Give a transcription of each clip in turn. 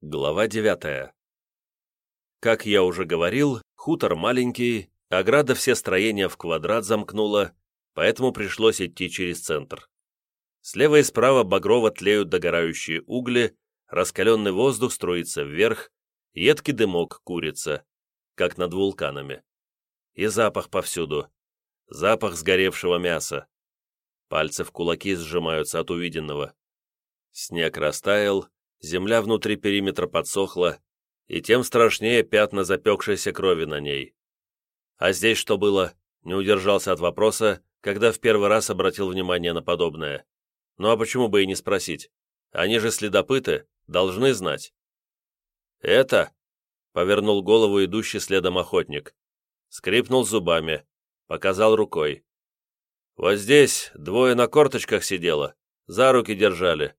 Глава девятая. Как я уже говорил, хутор маленький, ограда все строения в квадрат замкнула, поэтому пришлось идти через центр. Слева и справа багрово тлеют догорающие угли, раскаленный воздух струится вверх, едкий дымок курится, как над вулканами. И запах повсюду. Запах сгоревшего мяса. Пальцы в кулаки сжимаются от увиденного. Снег растаял, земля внутри периметра подсохла, и тем страшнее пятна запекшейся крови на ней. А здесь что было? Не удержался от вопроса, когда в первый раз обратил внимание на подобное. Ну а почему бы и не спросить? Они же следопыты, должны знать. «Это?» — повернул голову идущий следом охотник. Скрипнул зубами, показал рукой. «Вот здесь двое на корточках сидело, за руки держали.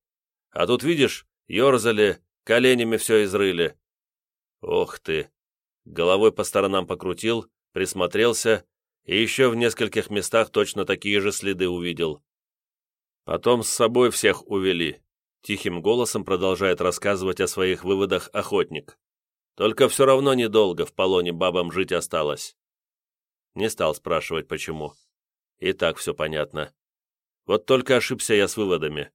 А тут, видишь, ерзали, коленями все изрыли. Ох ты! Головой по сторонам покрутил, присмотрелся и еще в нескольких местах точно такие же следы увидел. Потом с собой всех увели. Тихим голосом продолжает рассказывать о своих выводах охотник. Только все равно недолго в полоне бабам жить осталось. Не стал спрашивать, почему. И так все понятно. Вот только ошибся я с выводами.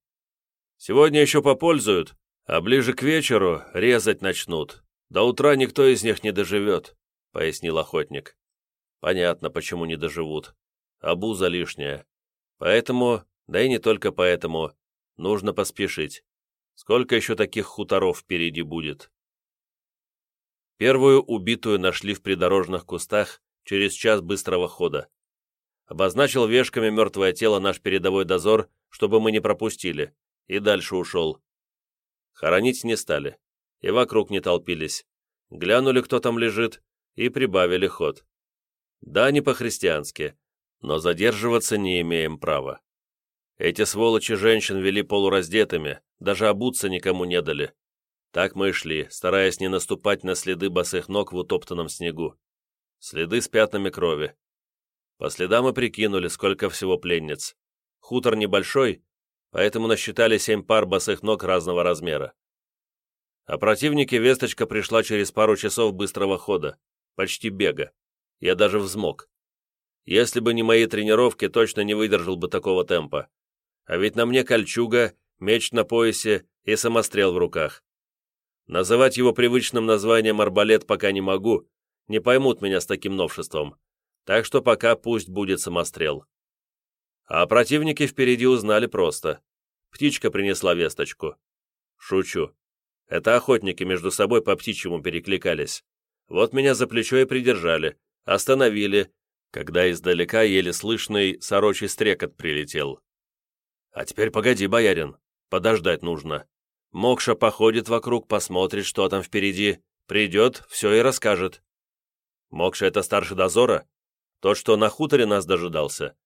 Сегодня еще попользуют, а ближе к вечеру резать начнут. До утра никто из них не доживет», — пояснил охотник. «Понятно, почему не доживут. Обуза лишняя. Поэтому, да и не только поэтому, нужно поспешить. Сколько еще таких хуторов впереди будет?» Первую убитую нашли в придорожных кустах через час быстрого хода. Обозначил вешками мертвое тело наш передовой дозор, чтобы мы не пропустили, и дальше ушел. Хоронить не стали, и вокруг не толпились. Глянули, кто там лежит, и прибавили ход. Да, не по-христиански, но задерживаться не имеем права. Эти сволочи женщин вели полураздетыми, даже обуться никому не дали. Так мы и шли, стараясь не наступать на следы босых ног в утоптанном снегу. Следы с пятнами крови. По следам мы прикинули, сколько всего пленниц. Хутор небольшой, поэтому насчитали семь пар босых ног разного размера. О противнике весточка пришла через пару часов быстрого хода, почти бега. Я даже взмок. Если бы не мои тренировки, точно не выдержал бы такого темпа. А ведь на мне кольчуга, меч на поясе и самострел в руках. Называть его привычным названием арбалет пока не могу, не поймут меня с таким новшеством. Так что пока пусть будет самострел. А противники впереди узнали просто. Птичка принесла весточку. Шучу. Это охотники между собой по птичьему перекликались. Вот меня за плечо и придержали, остановили, когда издалека еле слышный сорочий стрекот прилетел. А теперь погоди, боярин, подождать нужно. Мокша походит вокруг, посмотрит, что там впереди, придет, все и расскажет. Мокша — это старший дозора? Тот, что на хуторе нас дожидался?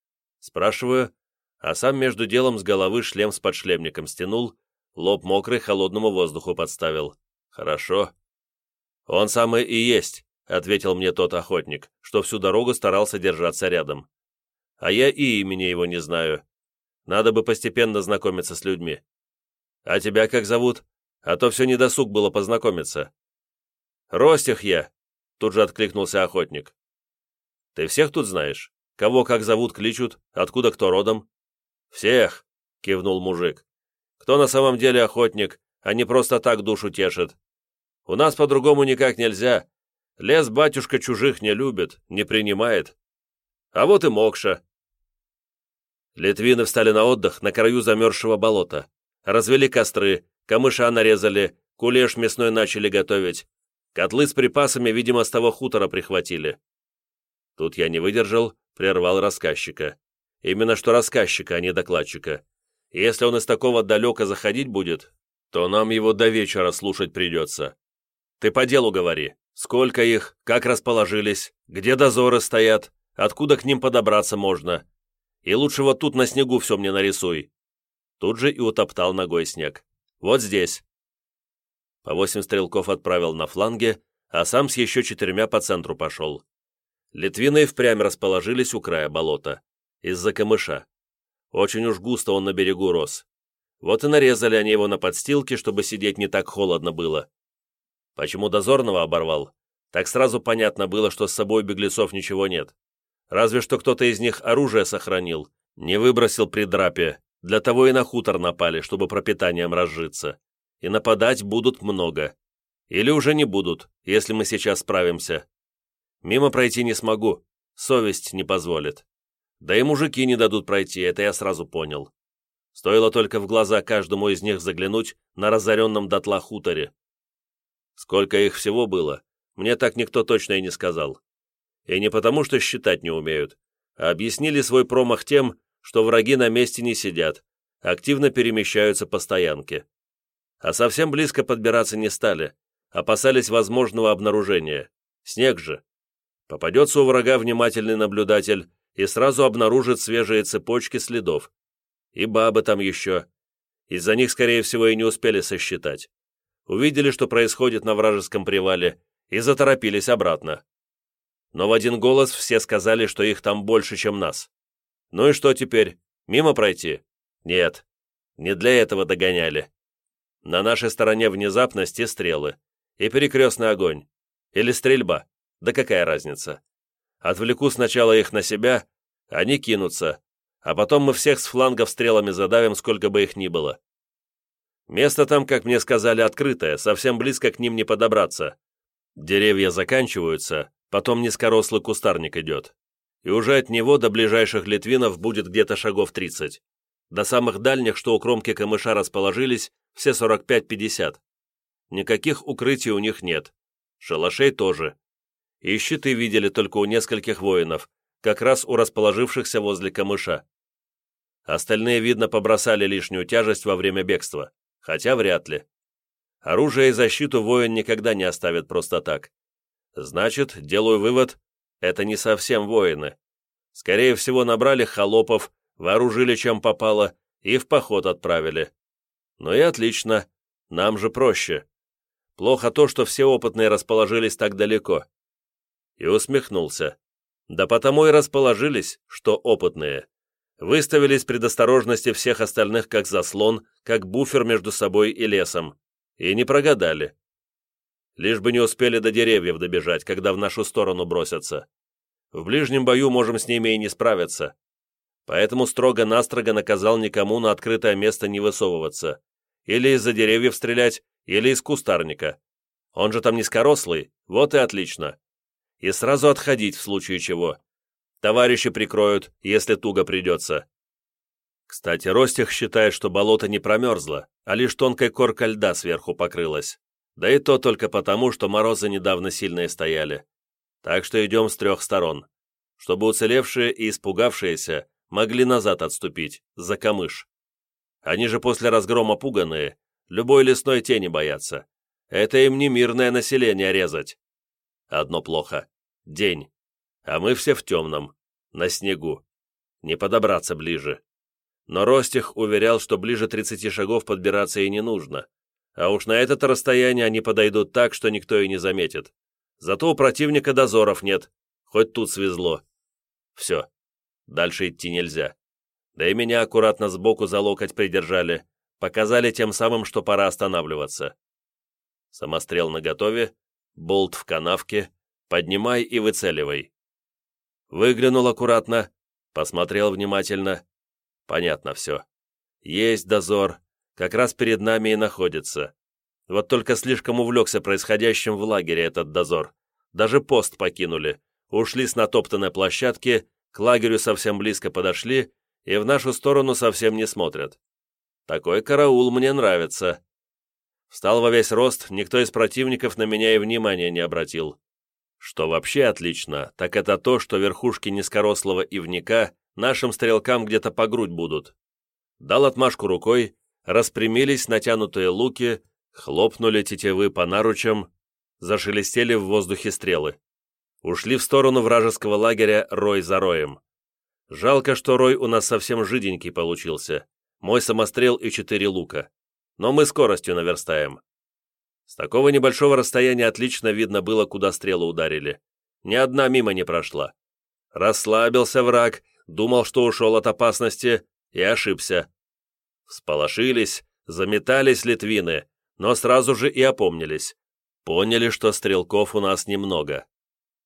Спрашиваю, а сам между делом с головы шлем с подшлемником стянул, лоб мокрый холодному воздуху подставил. Хорошо. Он самый и есть, ответил мне тот охотник, что всю дорогу старался держаться рядом. А я и имени его не знаю. Надо бы постепенно знакомиться с людьми. А тебя как зовут? А то все недосуг было познакомиться. Ростих я, тут же откликнулся охотник. Ты всех тут знаешь? Кого как зовут, кличут, откуда кто родом?» «Всех!» — кивнул мужик. «Кто на самом деле охотник, а не просто так душу тешит? У нас по-другому никак нельзя. Лес батюшка чужих не любит, не принимает. А вот и Мокша». Литвины встали на отдых на краю замерзшего болота. Развели костры, камыша нарезали, кулеш мясной начали готовить. Котлы с припасами, видимо, с того хутора прихватили. Тут я не выдержал, прервал рассказчика. Именно что рассказчика, а не докладчика. если он из такого далека заходить будет, то нам его до вечера слушать придется. Ты по делу говори. Сколько их, как расположились, где дозоры стоят, откуда к ним подобраться можно. И лучше вот тут на снегу все мне нарисуй. Тут же и утоптал ногой снег. Вот здесь. По восемь стрелков отправил на фланге, а сам с еще четырьмя по центру пошел. Литвины впрямь расположились у края болота. Из-за камыша. Очень уж густо он на берегу рос. Вот и нарезали они его на подстилке, чтобы сидеть не так холодно было. Почему дозорного оборвал? Так сразу понятно было, что с собой беглецов ничего нет. Разве что кто-то из них оружие сохранил, не выбросил при драпе. Для того и на хутор напали, чтобы пропитанием разжиться. И нападать будут много. Или уже не будут, если мы сейчас справимся. Мимо пройти не смогу, совесть не позволит. Да и мужики не дадут пройти, это я сразу понял. Стоило только в глаза каждому из них заглянуть на разоренном дотла хуторе. Сколько их всего было, мне так никто точно и не сказал. И не потому, что считать не умеют, а объяснили свой промах тем, что враги на месте не сидят, активно перемещаются по стоянке. А совсем близко подбираться не стали, опасались возможного обнаружения. Снег же. Попадется у врага внимательный наблюдатель и сразу обнаружит свежие цепочки следов. И бабы там еще. Из-за них, скорее всего, и не успели сосчитать. Увидели, что происходит на вражеском привале, и заторопились обратно. Но в один голос все сказали, что их там больше, чем нас. Ну и что теперь? Мимо пройти? Нет, не для этого догоняли. На нашей стороне внезапность и стрелы, и перекрестный огонь. Или стрельба, да какая разница. Отвлеку сначала их на себя, они кинутся, а потом мы всех с флангов стрелами задавим, сколько бы их ни было. Место там, как мне сказали, открытое, совсем близко к ним не подобраться. Деревья заканчиваются, потом низкорослый кустарник идет. И уже от него до ближайших литвинов будет где-то шагов 30. До самых дальних, что у кромки камыша расположились, все 45-50. Никаких укрытий у них нет. Шалашей тоже. И щиты видели только у нескольких воинов, как раз у расположившихся возле камыша. Остальные, видно, побросали лишнюю тяжесть во время бегства, хотя вряд ли. Оружие и защиту воин никогда не оставит просто так. Значит, делаю вывод, это не совсем воины. Скорее всего, набрали холопов, вооружили чем попало и в поход отправили. Ну и отлично, нам же проще. Плохо то, что все опытные расположились так далеко. И усмехнулся. Да потому и расположились, что опытные. Выставились предосторожности всех остальных как заслон, как буфер между собой и лесом. И не прогадали. Лишь бы не успели до деревьев добежать, когда в нашу сторону бросятся. В ближнем бою можем с ними и не справиться. Поэтому строго-настрого наказал никому на открытое место не высовываться. Или из-за деревьев стрелять, или из кустарника. Он же там низкорослый, вот и отлично. И сразу отходить в случае чего. Товарищи прикроют, если туго придется. Кстати, Ростих считает, что болото не промерзло, а лишь тонкой коркой льда сверху покрылась. Да и то только потому, что морозы недавно сильные стояли. Так что идем с трех сторон, чтобы уцелевшие и испугавшиеся могли назад отступить, за камыш. Они же после разгрома пуганые, любой лесной тени боятся. Это им не мирное население резать. Одно плохо. День. А мы все в темном, на снегу. Не подобраться ближе. Но Ростих уверял, что ближе 30 шагов подбираться и не нужно. А уж на это расстояние они подойдут так, что никто и не заметит. Зато у противника дозоров нет, хоть тут свезло. Все, дальше идти нельзя. Да и меня аккуратно сбоку за локоть придержали, показали тем самым, что пора останавливаться. Самострел наготове, болт в канавке, поднимай и выцеливай. Выглянул аккуратно, посмотрел внимательно. Понятно все. Есть дозор, как раз перед нами и находится. Вот только слишком увлекся происходящим в лагере этот дозор. Даже пост покинули, ушли с натоптанной площадки, к лагерю совсем близко подошли и в нашу сторону совсем не смотрят. Такой караул мне нравится. Встал во весь рост, никто из противников на меня и внимания не обратил. Что вообще отлично, так это то, что верхушки низкорослого ивника нашим стрелкам где-то по грудь будут. Дал отмашку рукой, распрямились натянутые луки, хлопнули тетивы по наручам, зашелестели в воздухе стрелы. Ушли в сторону вражеского лагеря рой за роем. Жалко, что рой у нас совсем жиденький получился. Мой самострел и четыре лука. Но мы скоростью наверстаем. С такого небольшого расстояния отлично видно было, куда стрелы ударили. Ни одна мимо не прошла. Расслабился враг, думал, что ушел от опасности, и ошибся. Всполошились, заметались литвины, но сразу же и опомнились. Поняли, что стрелков у нас немного.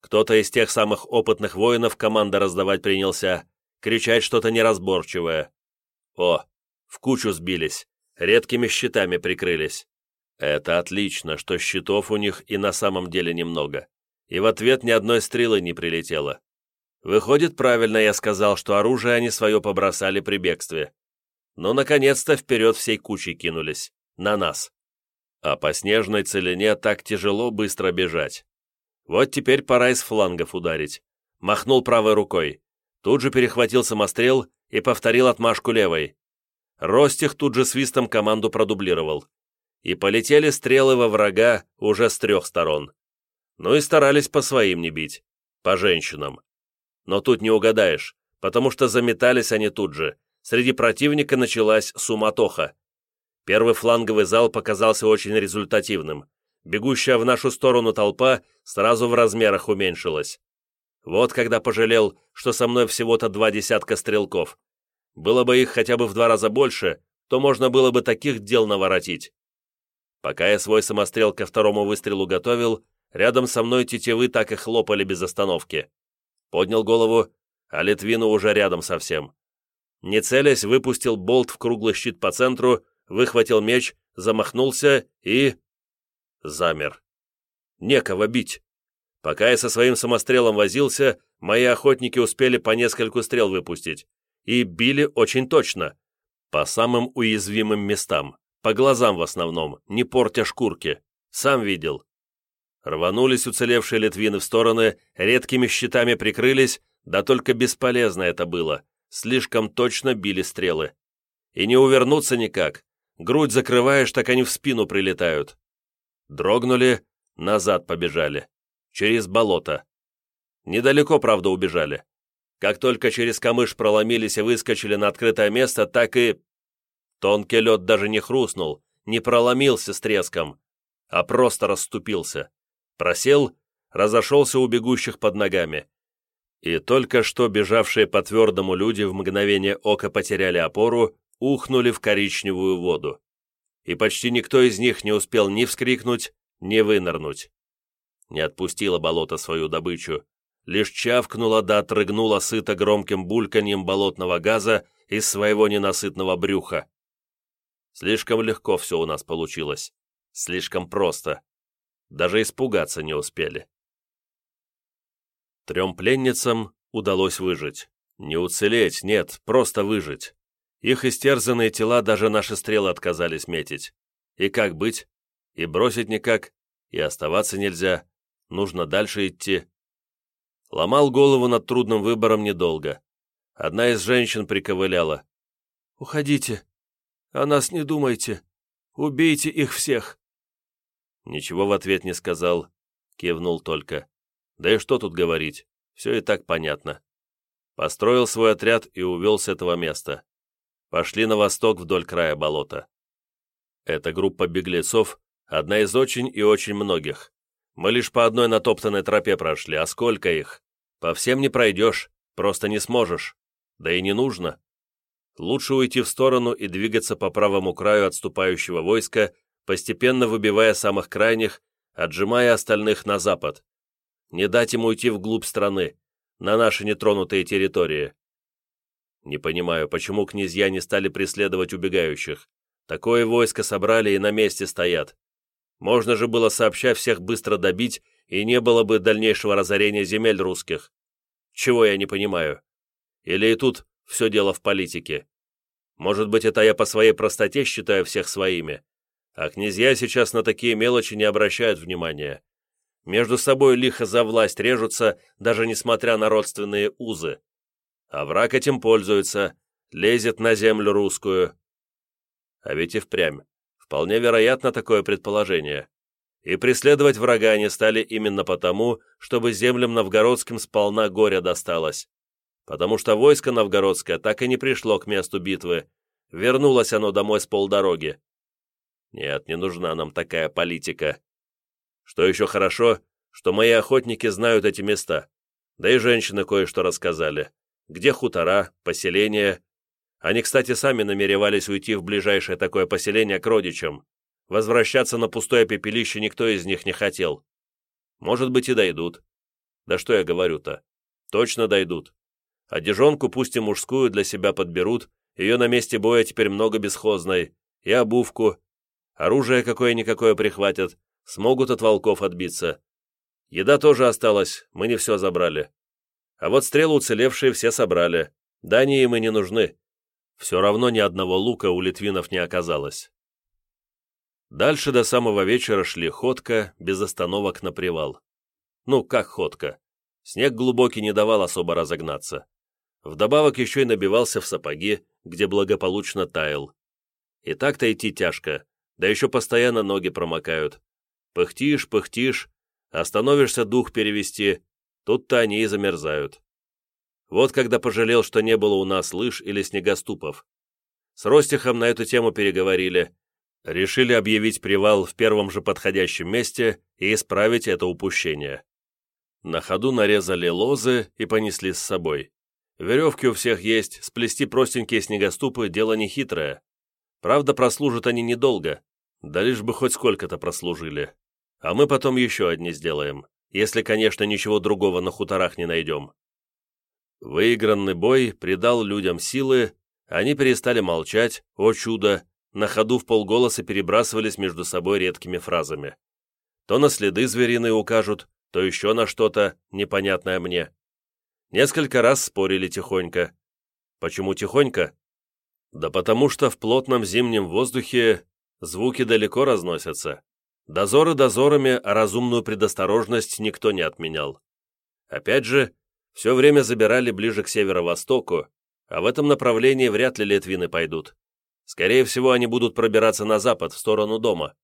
Кто-то из тех самых опытных воинов команда раздавать принялся, кричать что-то неразборчивое. О, в кучу сбились, редкими щитами прикрылись. Это отлично, что щитов у них и на самом деле немного. И в ответ ни одной стрелы не прилетело. Выходит, правильно я сказал, что оружие они свое побросали при бегстве. Но, наконец-то, вперед всей кучей кинулись. На нас. А по снежной целине так тяжело быстро бежать. Вот теперь пора из флангов ударить. Махнул правой рукой. Тут же перехватил самострел и повторил отмашку левой. Ростих тут же свистом команду продублировал. И полетели стрелы во врага уже с трех сторон. Ну и старались по своим не бить. По женщинам. Но тут не угадаешь, потому что заметались они тут же. Среди противника началась суматоха. Первый фланговый зал показался очень результативным. Бегущая в нашу сторону толпа сразу в размерах уменьшилась. Вот когда пожалел, что со мной всего-то два десятка стрелков. Было бы их хотя бы в два раза больше, то можно было бы таких дел наворотить. Пока я свой самострел ко второму выстрелу готовил, рядом со мной тетивы так и хлопали без остановки. Поднял голову, а Литвину уже рядом совсем. Не целясь, выпустил болт в круглый щит по центру, выхватил меч, замахнулся и... Замер. Некого бить. Пока я со своим самострелом возился, мои охотники успели по нескольку стрел выпустить. И били очень точно. По самым уязвимым местам. По глазам в основном, не портя шкурки. Сам видел. Рванулись уцелевшие литвины в стороны, редкими щитами прикрылись, да только бесполезно это было. Слишком точно били стрелы. И не увернуться никак. Грудь закрываешь, так они в спину прилетают. Дрогнули, назад побежали. Через болото. Недалеко, правда, убежали. Как только через камыш проломились и выскочили на открытое место, так и... Тонкий лед даже не хрустнул, не проломился с треском, а просто расступился. Просел, разошелся у бегущих под ногами. И только что бежавшие по твердому люди в мгновение ока потеряли опору, ухнули в коричневую воду. И почти никто из них не успел ни вскрикнуть, ни вынырнуть. Не отпустила болото свою добычу, лишь чавкнула да отрыгнула сыто громким бульканьем болотного газа из своего ненасытного брюха. Слишком легко все у нас получилось. Слишком просто. Даже испугаться не успели. Трем пленницам удалось выжить. Не уцелеть, нет, просто выжить. Их истерзанные тела даже наши стрелы отказались метить. И как быть? И бросить никак, и оставаться нельзя. Нужно дальше идти. Ломал голову над трудным выбором недолго. Одна из женщин приковыляла. «Уходите. О нас не думайте. Убейте их всех». Ничего в ответ не сказал. Кивнул только. Да и что тут говорить? Все и так понятно. Построил свой отряд и увел с этого места пошли на восток вдоль края болота. Эта группа беглецов – одна из очень и очень многих. Мы лишь по одной натоптанной тропе прошли, а сколько их? По всем не пройдешь, просто не сможешь. Да и не нужно. Лучше уйти в сторону и двигаться по правому краю отступающего войска, постепенно выбивая самых крайних, отжимая остальных на запад. Не дать им уйти вглубь страны, на наши нетронутые территории. Не понимаю, почему князья не стали преследовать убегающих. Такое войско собрали и на месте стоят. Можно же было сообща всех быстро добить, и не было бы дальнейшего разорения земель русских. Чего я не понимаю? Или и тут все дело в политике? Может быть, это я по своей простоте считаю всех своими, а князья сейчас на такие мелочи не обращают внимания. Между собой лихо за власть режутся, даже несмотря на родственные узы а враг этим пользуется, лезет на землю русскую. А ведь и впрямь, вполне вероятно такое предположение. И преследовать врага они стали именно потому, чтобы землям новгородским сполна горя досталось. Потому что войско новгородское так и не пришло к месту битвы, вернулось оно домой с полдороги. Нет, не нужна нам такая политика. Что еще хорошо, что мои охотники знают эти места, да и женщины кое-что рассказали где хутора, поселения. Они, кстати, сами намеревались уйти в ближайшее такое поселение к родичам. Возвращаться на пустое пепелище никто из них не хотел. Может быть, и дойдут. Да что я говорю-то? Точно дойдут. Одежонку, пусть и мужскую, для себя подберут, ее на месте боя теперь много бесхозной, и обувку. Оружие какое-никакое прихватят, смогут от волков отбиться. Еда тоже осталась, мы не все забрали. А вот стрелы уцелевшие все собрали. Да они им и не нужны. Все равно ни одного лука у литвинов не оказалось. Дальше до самого вечера шли ходка, без остановок на привал. Ну, как ходка? Снег глубокий не давал особо разогнаться. Вдобавок еще и набивался в сапоги, где благополучно таял. И так-то идти тяжко, да еще постоянно ноги промокают. Пыхтишь, пыхтишь, остановишься дух перевести, тут-то они и замерзают. Вот когда пожалел, что не было у нас лыж или снегоступов. С Ростихом на эту тему переговорили, решили объявить привал в первом же подходящем месте и исправить это упущение. На ходу нарезали лозы и понесли с собой. Веревки у всех есть, сплести простенькие снегоступы – дело нехитрое. Правда, прослужат они недолго, да лишь бы хоть сколько-то прослужили. А мы потом еще одни сделаем, если, конечно, ничего другого на хуторах не найдем. Выигранный бой придал людям силы, они перестали молчать, о чудо, на ходу в полголоса перебрасывались между собой редкими фразами. То на следы звериные укажут, то еще на что-то, непонятное мне. Несколько раз спорили тихонько. Почему тихонько? Да потому что в плотном зимнем воздухе звуки далеко разносятся. Дозоры дозорами, а разумную предосторожность никто не отменял. Опять же, все время забирали ближе к северо-востоку, а в этом направлении вряд ли летвины пойдут. Скорее всего, они будут пробираться на запад, в сторону дома.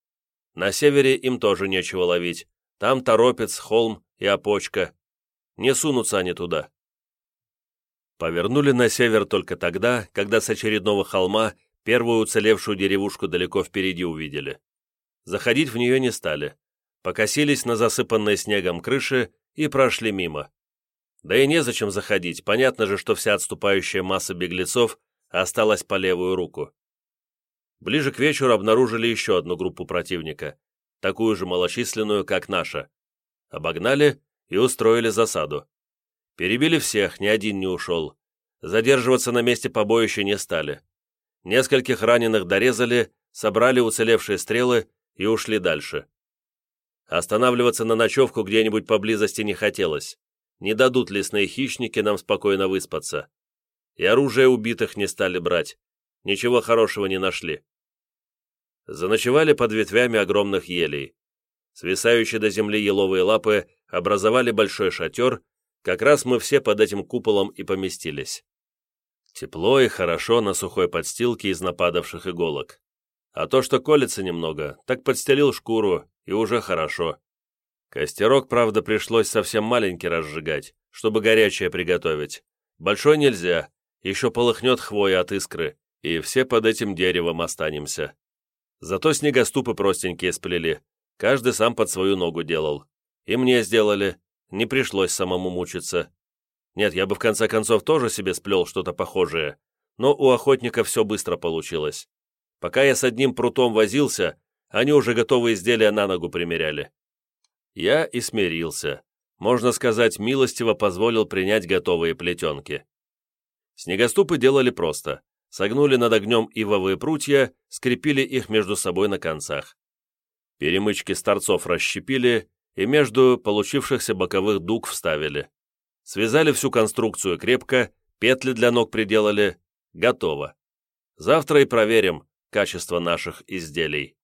На севере им тоже нечего ловить. Там торопец, холм и опочка. Не сунутся они туда. Повернули на север только тогда, когда с очередного холма первую уцелевшую деревушку далеко впереди увидели. Заходить в нее не стали. Покосились на засыпанные снегом крыши и прошли мимо. Да и незачем заходить, понятно же, что вся отступающая масса беглецов осталась по левую руку. Ближе к вечеру обнаружили еще одну группу противника, такую же малочисленную, как наша. Обогнали и устроили засаду. Перебили всех, ни один не ушел. Задерживаться на месте побоища не стали. Нескольких раненых дорезали, собрали уцелевшие стрелы и ушли дальше. Останавливаться на ночевку где-нибудь поблизости не хотелось. Не дадут лесные хищники нам спокойно выспаться. И оружие убитых не стали брать. Ничего хорошего не нашли. Заночевали под ветвями огромных елей. Свисающие до земли еловые лапы образовали большой шатер, как раз мы все под этим куполом и поместились. Тепло и хорошо на сухой подстилке из нападавших иголок. А то, что колется немного, так подстелил шкуру, и уже хорошо. Костерок, правда, пришлось совсем маленький разжигать, чтобы горячее приготовить. Большой нельзя, еще полыхнет хвоя от искры, и все под этим деревом останемся. Зато снегоступы простенькие сплели, каждый сам под свою ногу делал. И мне сделали, не пришлось самому мучиться. Нет, я бы в конце концов тоже себе сплел что-то похожее, но у охотника все быстро получилось. Пока я с одним прутом возился, они уже готовые изделия на ногу примеряли. Я и смирился. Можно сказать, милостиво позволил принять готовые плетенки. Снегоступы делали просто. Согнули над огнем ивовые прутья, скрепили их между собой на концах. Перемычки с торцов расщепили и между получившихся боковых дуг вставили. Связали всю конструкцию крепко, петли для ног приделали. Готово. Завтра и проверим качество наших изделий.